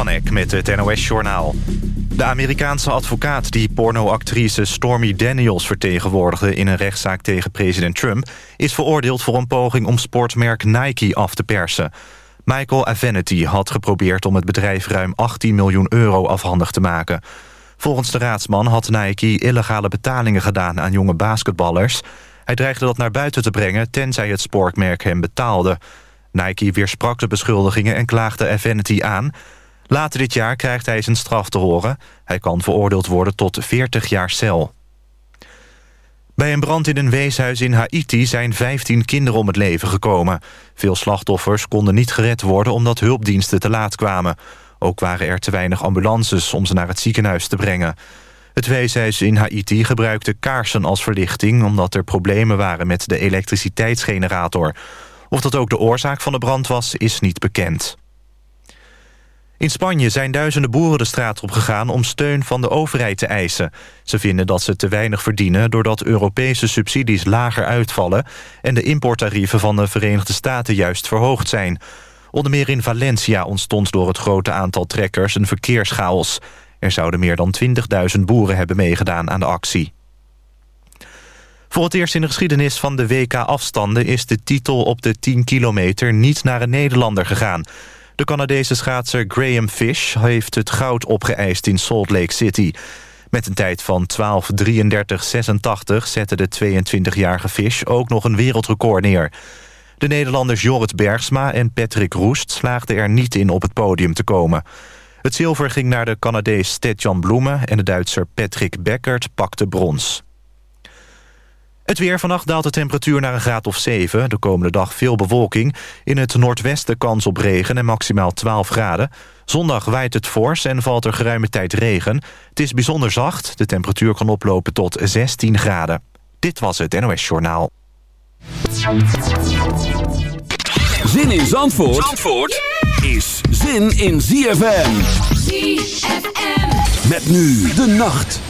van Eck met het NOS-journaal. De Amerikaanse advocaat die pornoactrice Stormy Daniels vertegenwoordigde... in een rechtszaak tegen president Trump... is veroordeeld voor een poging om sportmerk Nike af te persen. Michael Avenatti had geprobeerd om het bedrijf ruim 18 miljoen euro afhandig te maken. Volgens de raadsman had Nike illegale betalingen gedaan aan jonge basketballers. Hij dreigde dat naar buiten te brengen tenzij het sportmerk hem betaalde... Nike weersprak de beschuldigingen en klaagde Avanity aan. Later dit jaar krijgt hij zijn straf te horen. Hij kan veroordeeld worden tot 40 jaar cel. Bij een brand in een weeshuis in Haiti zijn 15 kinderen om het leven gekomen. Veel slachtoffers konden niet gered worden omdat hulpdiensten te laat kwamen. Ook waren er te weinig ambulances om ze naar het ziekenhuis te brengen. Het weeshuis in Haiti gebruikte kaarsen als verlichting... omdat er problemen waren met de elektriciteitsgenerator. Of dat ook de oorzaak van de brand was, is niet bekend. In Spanje zijn duizenden boeren de straat op gegaan om steun van de overheid te eisen. Ze vinden dat ze te weinig verdienen doordat Europese subsidies lager uitvallen... en de importtarieven van de Verenigde Staten juist verhoogd zijn. Onder meer in Valencia ontstond door het grote aantal trekkers een verkeerschaos. Er zouden meer dan 20.000 boeren hebben meegedaan aan de actie. Voor het eerst in de geschiedenis van de WK-afstanden... is de titel op de 10 kilometer niet naar een Nederlander gegaan. De Canadese schaatser Graham Fish heeft het goud opgeëist in Salt Lake City. Met een tijd van 12.33.86 zette de 22-jarige Fish ook nog een wereldrecord neer. De Nederlanders Jorrit Bergsma en Patrick Roest slaagden er niet in op het podium te komen. Het zilver ging naar de Canadees Stedjan Bloemen... en de Duitser Patrick Beckert pakte brons. Het weer vannacht daalt de temperatuur naar een graad of 7. De komende dag veel bewolking. In het noordwesten kans op regen en maximaal 12 graden. Zondag waait het fors en valt er geruime tijd regen. Het is bijzonder zacht. De temperatuur kan oplopen tot 16 graden. Dit was het NOS Journaal. Zin in Zandvoort, Zandvoort is zin in ZFM. ZFM. Met nu de nacht.